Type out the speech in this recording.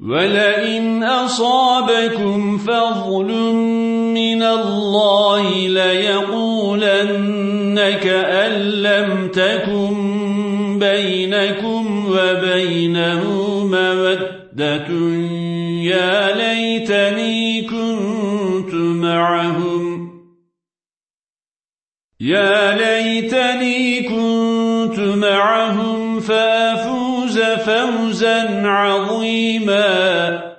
ولئن أصابكم فضل من الله ليقولن كأن لم تكن بينكم وبينه مودة يا ليتني كنت معهم يا ليتني كنت معهم فأفوز فوزا عظيما.